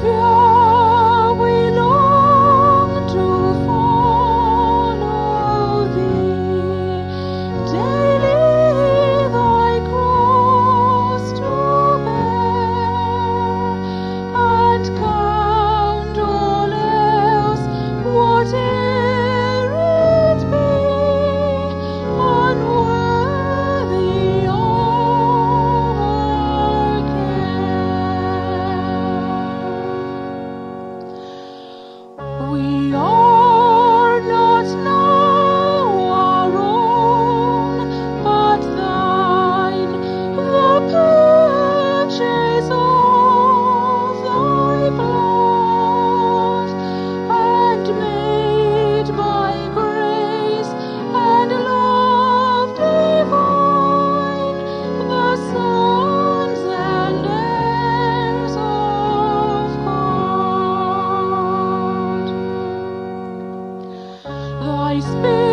Yeah. میں